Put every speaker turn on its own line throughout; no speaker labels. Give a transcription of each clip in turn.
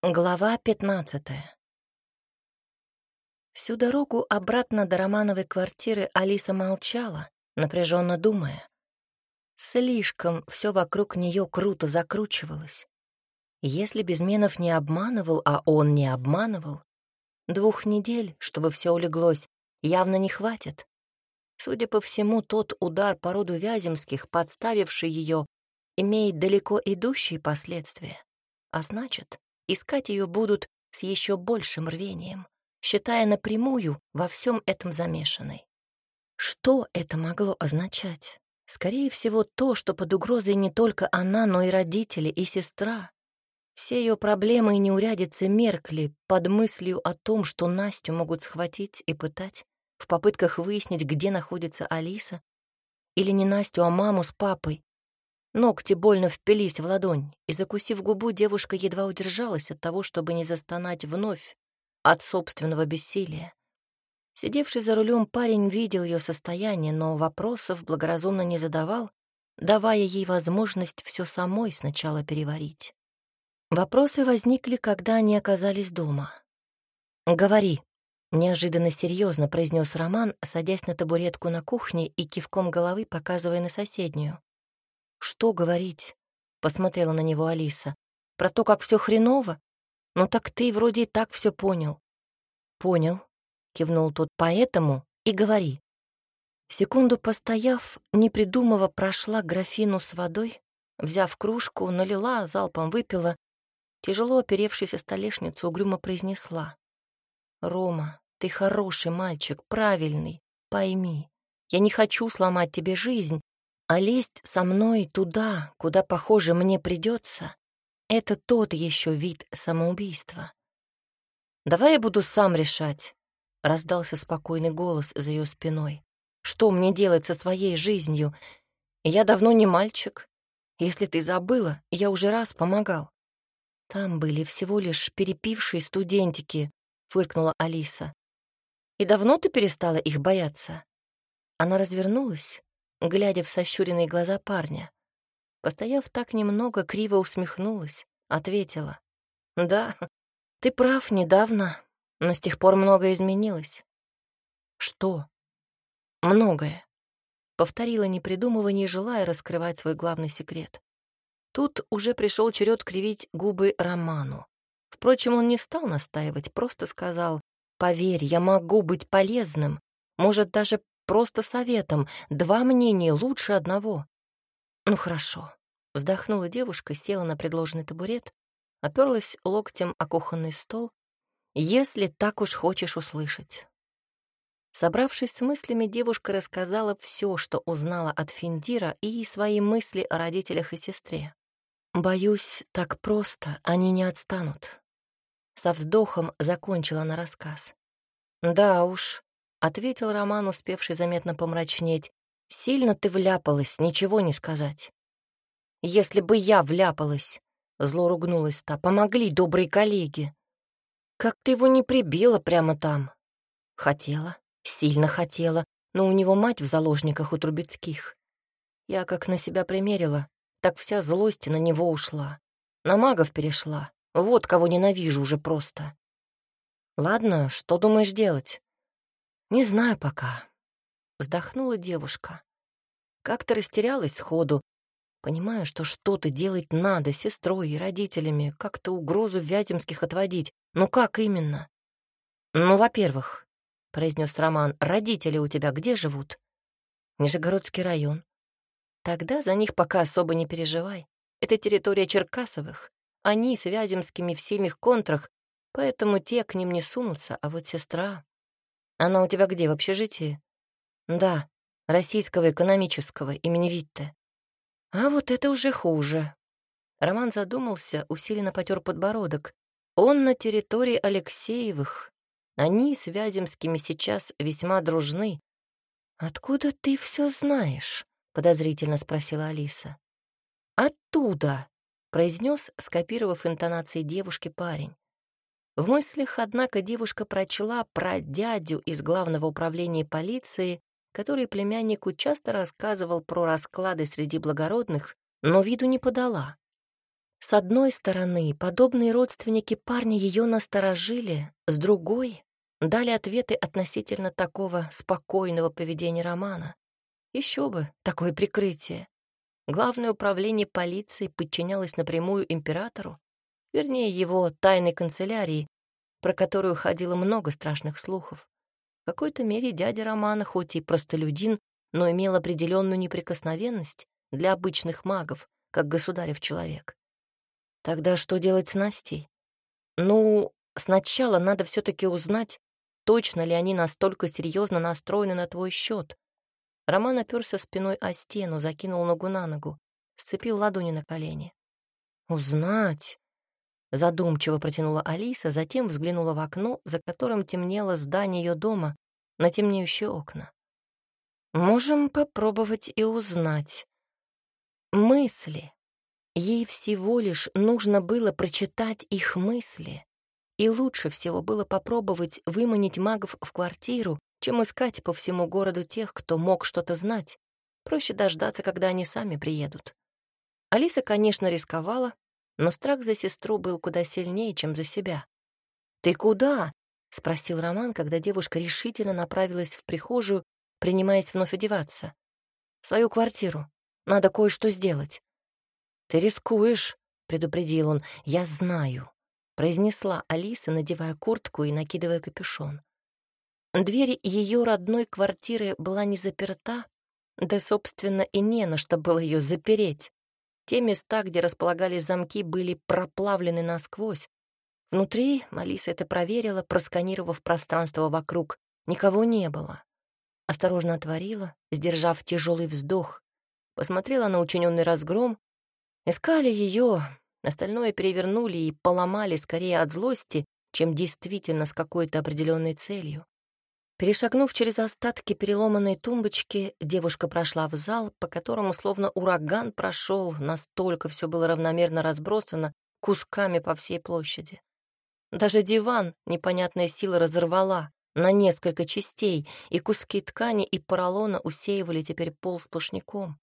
Глава пятнадцатая. Всю дорогу обратно до Романовой квартиры Алиса молчала, напряженно думая. Слишком все вокруг нее круто закручивалось. Если Безменов не обманывал, а он не обманывал, двух недель, чтобы все улеглось, явно не хватит. Судя по всему, тот удар по роду Вяземских, подставивший ее, имеет далеко идущие последствия. А значит, искать ее будут с еще большим рвением, считая напрямую во всем этом замешанной. Что это могло означать? Скорее всего, то, что под угрозой не только она, но и родители, и сестра. Все ее проблемы и неурядицы меркли под мыслью о том, что Настю могут схватить и пытать, в попытках выяснить, где находится Алиса. Или не Настю, а маму с папой. Ногти больно впились в ладонь, и, закусив губу, девушка едва удержалась от того, чтобы не застонать вновь от собственного бессилия. Сидевший за рулем парень видел ее состояние, но вопросов благоразумно не задавал, давая ей возможность все самой сначала переварить. Вопросы возникли, когда они оказались дома. «Говори», — неожиданно серьезно произнес Роман, садясь на табуретку на кухне и кивком головы показывая на соседнюю. «Что говорить?» — посмотрела на него Алиса. «Про то, как все хреново? Ну так ты вроде и так все понял». «Понял», кивнул тот, поэтому и говори. Секунду постояв, не придумывая, прошла графину с водой, взяв кружку, налила, залпом выпила, тяжело оперевшись о столешницу, угрюмо произнесла. «Рома, ты хороший мальчик, правильный, пойми, я не хочу сломать тебе жизнь, а лезть со мной туда, куда, похоже, мне придется, это тот еще вид самоубийства. Давай я буду сам решать, — раздался спокойный голос за ее спиной. «Что мне делать со своей жизнью? Я давно не мальчик. Если ты забыла, я уже раз помогал». «Там были всего лишь перепившие студентики», — фыркнула Алиса. «И давно ты перестала их бояться?» Она развернулась, глядя в сощуренные глаза парня. Постояв так немного, криво усмехнулась, ответила. «Да, ты прав, недавно, но с тех пор многое изменилось. Что? Многое. Повторила, не придумывая, не желая раскрывать свой главный секрет. Тут уже пришел черед кривить губы Роману. Впрочем, он не стал настаивать, просто сказал, «Поверь, я могу быть полезным, может, даже просто советом. Два мнения лучше одного». «Ну, хорошо». Вздохнула девушка, села на предложенный табурет, оперлась локтем о кухонный стол если так уж хочешь услышать. Собравшись с мыслями, девушка рассказала все, что узнала от Финдира и свои мысли о родителях и сестре. «Боюсь, так просто они не отстанут». Со вздохом закончила она рассказ. «Да уж», — ответил Роман, успевший заметно помрачнеть, «сильно ты вляпалась, ничего не сказать». «Если бы я вляпалась», — зло ругнулась та, — «помогли добрые коллеги». Как ты его не прибила прямо там? Хотела, сильно хотела, но у него мать в заложниках у Трубецких. Я как на себя примерила, так вся злость на него ушла. На магов перешла. Вот кого ненавижу уже просто. Ладно, что думаешь делать? Не знаю пока. Вздохнула девушка. Как-то растерялась сходу, понимая, что что-то делать надо сестрой и родителями, как-то угрозу Вяземских отводить, «Ну как именно?» «Ну, во-первых», — произнес Роман, — «родители у тебя где живут?» «Нижегородский район». «Тогда за них пока особо не переживай. Это территория Черкасовых. Они с Вяземскими в сильных контрах, поэтому те к ним не сунутся, а вот сестра... Она у тебя где, в общежитии?» «Да, Российского экономического имени Витте». «А вот это уже хуже». Роман задумался, усиленно потер подбородок. Он на территории Алексеевых. Они с Вяземскими сейчас весьма дружны. «Откуда ты все знаешь?» — подозрительно спросила Алиса. «Оттуда», — произнес, скопировав интонации девушки парень. В мыслях, однако, девушка прочла про дядю из главного управления полиции, который племяннику часто рассказывал про расклады среди благородных, но виду не подала. С одной стороны, подобные родственники парня ее насторожили, с другой — дали ответы относительно такого спокойного поведения Романа. Еще бы, такое прикрытие. Главное управление полиции подчинялось напрямую императору, вернее, его тайной канцелярии, про которую ходило много страшных слухов. В какой-то мере дядя Романа, хоть и простолюдин, но имел определенную неприкосновенность для обычных магов, как государев человек. Тогда что делать с Настей? Ну, сначала надо все таки узнать, точно ли они настолько серьезно настроены на твой счет. Роман оперся спиной о стену, закинул ногу на ногу, сцепил ладони на колени. «Узнать?» Задумчиво протянула Алиса, затем взглянула в окно, за которым темнело здание ее дома, на темнеющие окна. «Можем попробовать и узнать. Мысли. Ей всего лишь нужно было прочитать их мысли. И лучше всего было попробовать выманить магов в квартиру, чем искать по всему городу тех, кто мог что-то знать. Проще дождаться, когда они сами приедут. Алиса, конечно, рисковала, но страх за сестру был куда сильнее, чем за себя. «Ты куда?» — спросил Роман, когда девушка решительно направилась в прихожую, принимаясь вновь одеваться. «В свою квартиру. Надо кое-что сделать». «Ты рискуешь», — предупредил он. «Я знаю», — произнесла Алиса, надевая куртку и накидывая капюшон. Дверь ее родной квартиры была не заперта, да, собственно, и не на что было ее запереть. Те места, где располагались замки, были проплавлены насквозь. Внутри Алиса это проверила, просканировав пространство вокруг. Никого не было. Осторожно отворила, сдержав тяжелый вздох. Посмотрела на учиненный разгром. Искали ее, остальное перевернули и поломали скорее от злости, чем действительно с какой-то определенной целью. Перешагнув через остатки переломанной тумбочки, девушка прошла в зал, по которому словно ураган прошел, настолько все было равномерно разбросано кусками по всей площади. Даже диван непонятная сила разорвала на несколько частей, и куски ткани и поролона усеивали теперь пол сплошняком.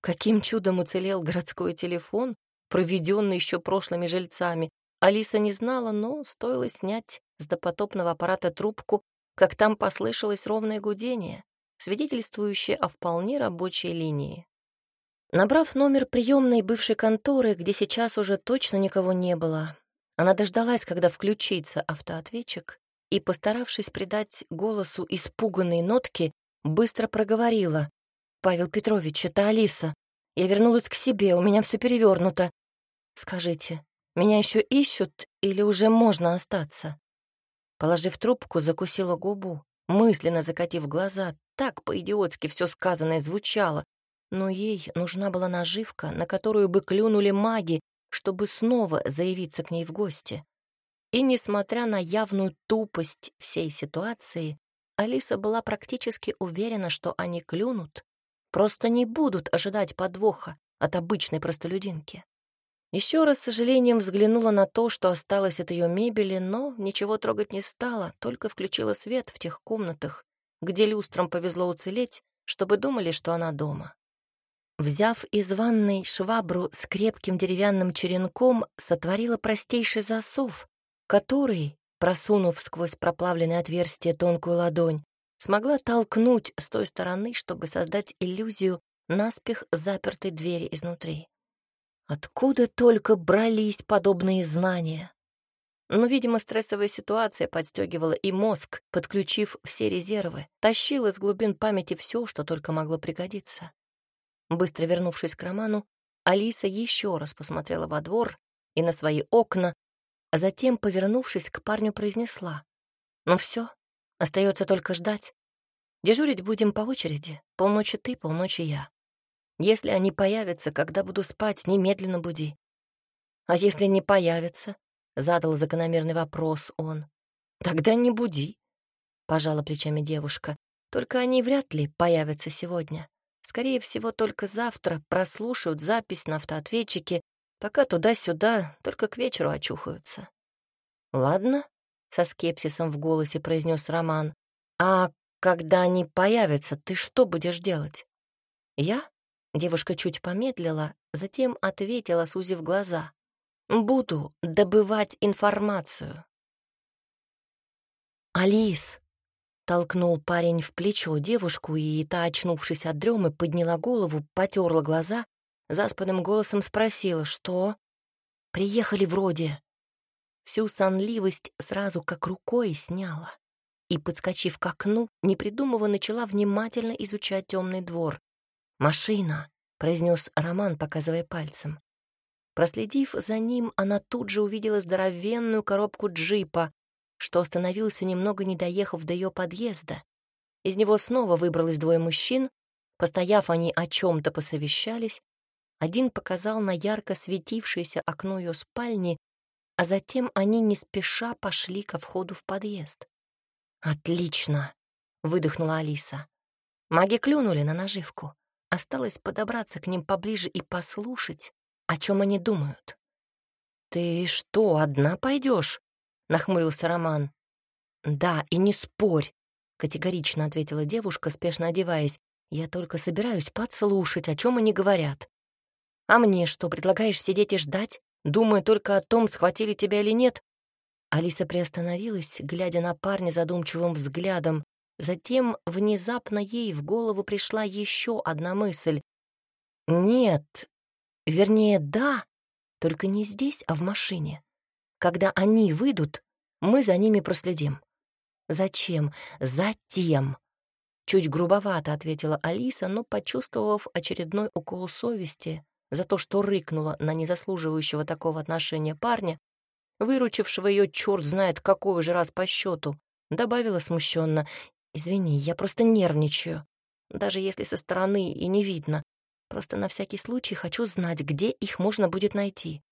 Каким чудом уцелел городской телефон, проведенный еще прошлыми жильцами, Алиса не знала, но стоило снять с допотопного аппарата трубку, как там послышалось ровное гудение, свидетельствующее о вполне рабочей линии. Набрав номер приемной бывшей конторы, где сейчас уже точно никого не было, она дождалась, когда включится автоответчик, и, постаравшись придать голосу испуганные нотки, быстро проговорила. «Павел Петрович, это Алиса. Я вернулась к себе, у меня все перевернуто. Скажите, меня еще ищут или уже можно остаться?» Положив трубку, закусила губу, мысленно закатив глаза. Так по-идиотски все сказанное звучало. Но ей нужна была наживка, на которую бы клюнули маги, чтобы снова заявиться к ней в гости. И, несмотря на явную тупость всей ситуации, Алиса была практически уверена, что они клюнут, просто не будут ожидать подвоха от обычной простолюдинки. Еще раз с сожалением взглянула на то, что осталось от ее мебели, но ничего трогать не стала, только включила свет в тех комнатах, где люстрам повезло уцелеть, чтобы думали, что она дома. Взяв из ванной швабру с крепким деревянным черенком, сотворила простейший засов, который, просунув сквозь проплавленное отверстие тонкую ладонь, смогла толкнуть с той стороны, чтобы создать иллюзию наспех запертой двери изнутри. Откуда только брались подобные знания? Но, видимо, стрессовая ситуация подстегивала и мозг, подключив все резервы, тащил из глубин памяти все, что только могло пригодиться. Быстро вернувшись к Роману, Алиса еще раз посмотрела во двор и на свои окна, а затем, повернувшись к парню, произнесла. «Ну все, остается только ждать. Дежурить будем по очереди, полночи ты, полночи я. Если они появятся, когда буду спать, немедленно буди. А если не появятся? Задал закономерный вопрос он. Тогда не буди, пожала плечами девушка. Только они вряд ли появятся сегодня. Скорее всего, только завтра прослушают запись на автоответчике, пока туда-сюда, только к вечеру очухаются. Ладно, со скепсисом в голосе произнес Роман. А когда они появятся, ты что будешь делать? Я? Девушка чуть помедлила, затем ответила, сузив глаза. Буду добывать информацию. «Алис!» — толкнул парень в плечо девушку, и та, очнувшись от дремы, подняла голову, потерла глаза, заспанным голосом спросила, что... «Приехали вроде». Всю сонливость сразу как рукой сняла и, подскочив к окну, непридумывая, начала внимательно изучать темный двор. «Машина!» — произнес Роман, показывая пальцем. Проследив за ним, она тут же увидела здоровенную коробку джипа, что остановился немного не доехав до ее подъезда. Из него снова выбралось двое мужчин. Постояв, они о чем то посовещались. Один показал на ярко светившееся окно ее спальни, а затем они не спеша пошли ко входу в подъезд. «Отлично!» — выдохнула Алиса. Маги клюнули на наживку. Осталось подобраться к ним поближе и послушать, о чем они думают. «Ты что, одна пойдешь? нахмурился Роман. «Да, и не спорь», — категорично ответила девушка, спешно одеваясь. «Я только собираюсь подслушать, о чем они говорят». «А мне что, предлагаешь сидеть и ждать, думая только о том, схватили тебя или нет?» Алиса приостановилась, глядя на парня задумчивым взглядом. Затем внезапно ей в голову пришла еще одна мысль. «Нет, Вернее, да, только не здесь, а в машине. Когда они выйдут, мы за ними проследим. Зачем? Затем. Чуть грубовато ответила Алиса, но, почувствовав очередной укол совести за то, что рыкнула на незаслуживающего такого отношения парня, выручившего ее черт знает какой же раз по счету, добавила смущенно: «Извини, я просто нервничаю. Даже если со стороны и не видно. Просто на всякий случай хочу знать, где их можно будет найти.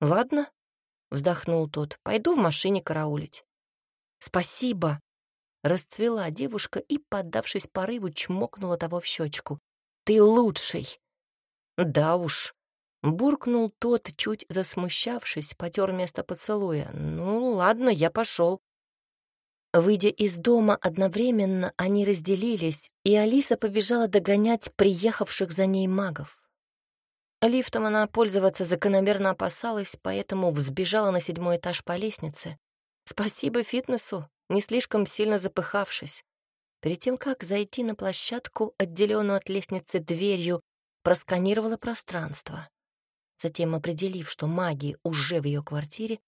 «Ладно», — вздохнул тот, — «пойду в машине караулить». «Спасибо», — расцвела девушка и, поддавшись порыву, чмокнула того в щечку. «Ты лучший!» «Да уж», — буркнул тот, чуть засмущавшись, потер место поцелуя. «Ну, ладно, я пошел. Выйдя из дома одновременно, они разделились, и Алиса побежала догонять приехавших за ней магов. Лифтом она пользоваться закономерно опасалась, поэтому взбежала на седьмой этаж по лестнице. Спасибо фитнесу, не слишком сильно запыхавшись. Перед тем, как зайти на площадку, отделенную от лестницы дверью, просканировала пространство. Затем, определив, что магия уже в ее квартире,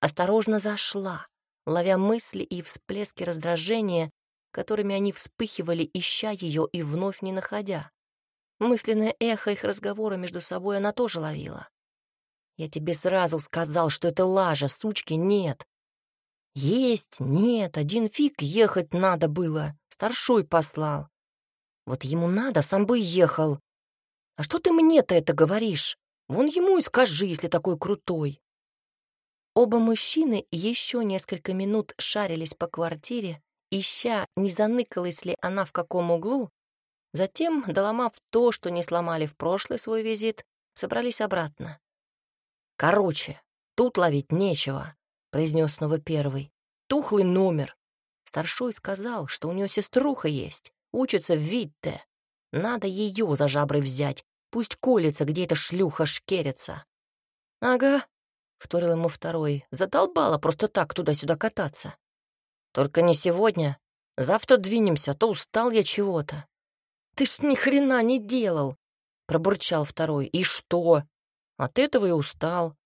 осторожно зашла, ловя мысли и всплески раздражения, которыми они вспыхивали, ища ее и вновь не находя. Мысленное эхо их разговора между собой она тоже ловила. «Я тебе сразу сказал, что это лажа, сучки нет». «Есть, нет, один фиг ехать надо было, старшой послал». «Вот ему надо, сам бы ехал». «А что ты мне-то это говоришь? Вон ему и скажи, если такой крутой». Оба мужчины еще несколько минут шарились по квартире, ища, не заныкалась ли она в каком углу. Затем, доломав то, что не сломали в прошлый свой визит, собрались обратно. «Короче, тут ловить нечего», — произнес снова первый. «Тухлый номер. Старшой сказал, что у него сеструха есть, учится в Витте. Надо ее за жабры взять, пусть колется, где эта шлюха шкерится». «Ага, — вторил ему второй. «Задолбала просто так туда-сюда кататься. Только не сегодня. Завтра двинемся, а то устал я чего-то». «Ты ж ни хрена не делал!» — пробурчал второй. «И что? От этого и устал».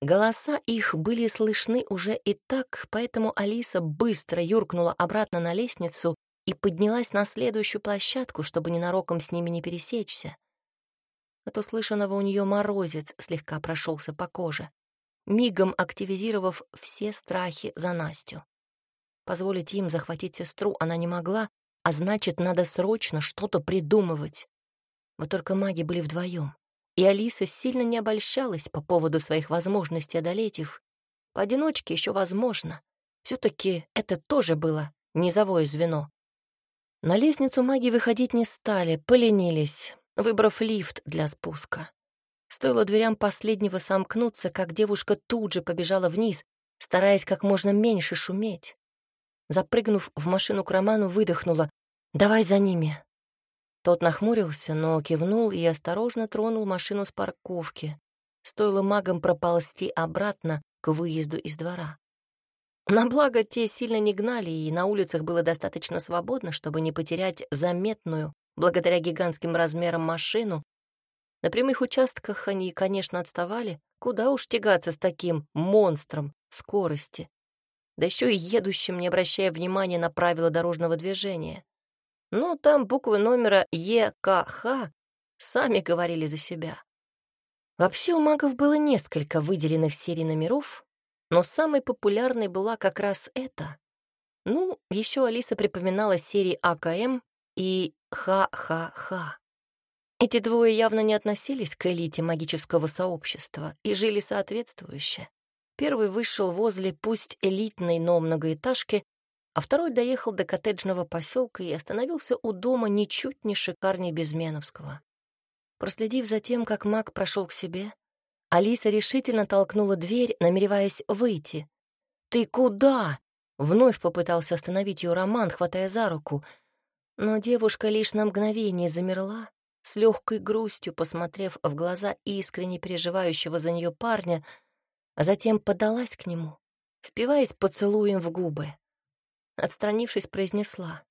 Голоса их были слышны уже и так, поэтому Алиса быстро юркнула обратно на лестницу и поднялась на следующую площадку, чтобы ненароком с ними не пересечься. От услышанного у нее морозец слегка прошелся по коже, мигом активизировав все страхи за Настю. Позволить им захватить сестру она не могла, а значит, надо срочно что-то придумывать. Вот только маги были вдвоем, и Алиса сильно не обольщалась по поводу своих возможностей одолеть их. Поодиночке еще возможно. все таки это тоже было низовое звено. На лестницу маги выходить не стали, поленились выбрав лифт для спуска. Стоило дверям последнего сомкнуться, как девушка тут же побежала вниз, стараясь как можно меньше шуметь. Запрыгнув в машину к Роману, выдохнула «Давай за ними». Тот нахмурился, но кивнул и осторожно тронул машину с парковки. стоило магам проползти обратно к выезду из двора. На благо, те сильно не гнали, и на улицах было достаточно свободно, чтобы не потерять заметную, благодаря гигантским размерам, машину. На прямых участках они, конечно, отставали. Куда уж тягаться с таким монстром скорости. Да еще и едущим, не обращая внимания на правила дорожного движения. Но там буквы номера ЕКХ сами говорили за себя. Вообще у магов было несколько выделенных серий номеров, но самой популярной была как раз эта. Ну, еще Алиса припоминала серии АКМ и ХХХ. Эти двое явно не относились к элите магического сообщества и жили соответствующе. Первый вышел возле пусть элитной, но многоэтажки, а второй доехал до коттеджного поселка и остановился у дома ничуть не шикарнее Безменовского. Проследив за тем, как маг прошел к себе, Алиса решительно толкнула дверь, намереваясь выйти. «Ты куда?» — вновь попытался остановить ее Роман, хватая за руку. Но девушка лишь на мгновение замерла, с легкой грустью посмотрев в глаза искренне переживающего за нее парня, а затем подалась к нему, впиваясь поцелуем в губы. Отстранившись, произнесла,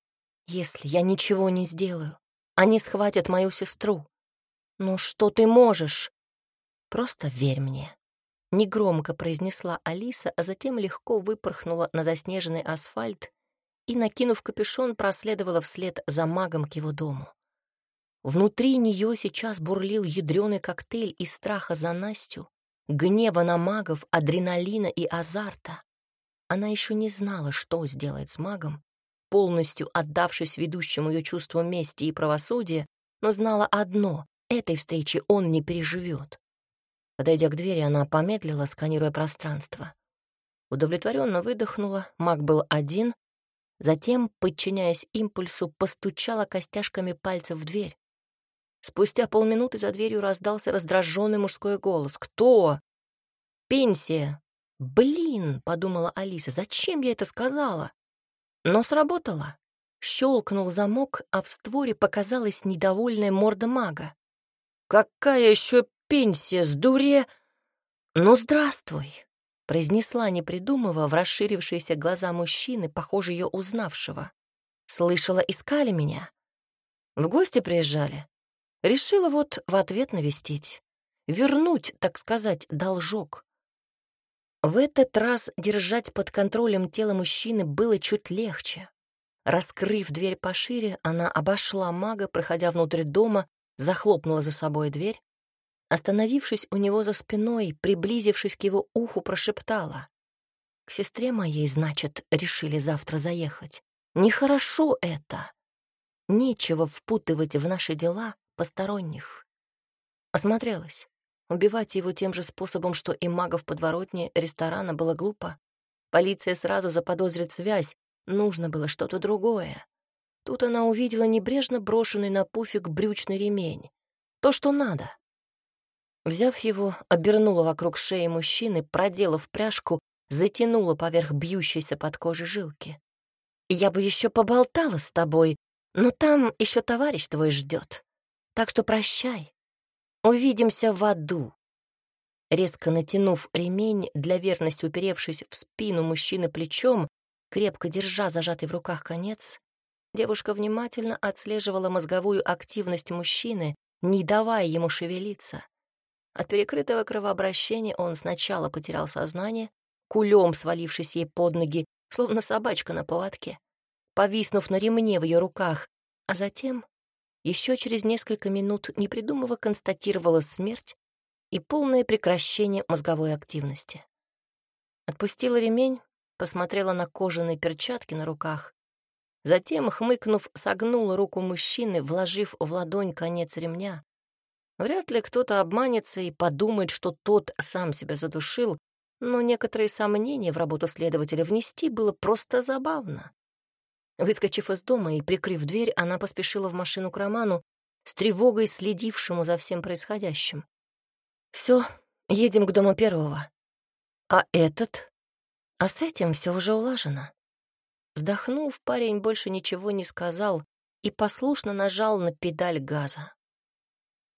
«Если я ничего не сделаю, они схватят мою сестру. Ну что ты можешь?» Просто верь мне». Негромко произнесла Алиса, а затем легко выпорхнула на заснеженный асфальт и, накинув капюшон, проследовала вслед за магом к его дому. Внутри нее сейчас бурлил ядреный коктейль из страха за Настю, гнева на магов, адреналина и азарта. Она еще не знала, что сделает с магом, полностью отдавшись ведущему ее чувству мести и правосудия, но знала одно — этой встречи он не переживет. Подойдя к двери, она помедлила, сканируя пространство. Удовлетворенно выдохнула, маг был один, затем, подчиняясь импульсу, постучала костяшками пальцев в дверь. Спустя полминуты за дверью раздался раздраженный мужской голос. «Кто?» «Пенсия!» «Блин!» — подумала Алиса. «Зачем я это сказала?» Но сработало. Щелкнул замок, а в створе показалась недовольная морда мага. «Какая еще пенсия, сдуре...» «Ну, здравствуй», — произнесла, не придумывая, в расширившиеся глаза мужчины, похоже, ее узнавшего. «Слышала, искали меня. В гости приезжали. Решила вот в ответ навестить. Вернуть, так сказать, должок». В этот раз держать под контролем тело мужчины было чуть легче. Раскрыв дверь пошире, она обошла мага, проходя внутрь дома, захлопнула за собой дверь, Остановившись у него за спиной, приблизившись к его уху, прошептала. «К сестре моей, значит, решили завтра заехать. Нехорошо это. Нечего впутывать в наши дела посторонних». Осмотрелась. Убивать его тем же способом, что и мага в подворотне ресторана, было глупо. Полиция сразу заподозрит связь, нужно было что-то другое. Тут она увидела небрежно брошенный на пуфик брючный ремень. То, что надо. Взяв его, обернула вокруг шеи мужчины, проделав пряжку, затянула поверх бьющейся под кожей жилки. «Я бы еще поболтала с тобой, но там еще товарищ твой ждет. Так что прощай. Увидимся в аду». Резко натянув ремень, для верности уперевшись в спину мужчины плечом, крепко держа зажатый в руках конец, девушка внимательно отслеживала мозговую активность мужчины, не давая ему шевелиться. От перекрытого кровообращения он сначала потерял сознание, кулем свалившись ей под ноги, словно собачка на поводке, повиснув на ремне в ее руках, а затем, еще через несколько минут, не придумывая, констатировала смерть и полное прекращение мозговой активности. Отпустила ремень, посмотрела на кожаные перчатки на руках, затем, хмыкнув, согнула руку мужчины, вложив в ладонь конец ремня, Вряд ли кто-то обманется и подумает, что тот сам себя задушил, но некоторые сомнения в работу следователя внести было просто забавно. Выскочив из дома и прикрыв дверь, она поспешила в машину к Роману, с тревогой следившему за всем происходящим. Все, едем к дому первого. А этот? А с этим все уже улажено. Вздохнув, парень больше ничего не сказал и послушно нажал на педаль газа.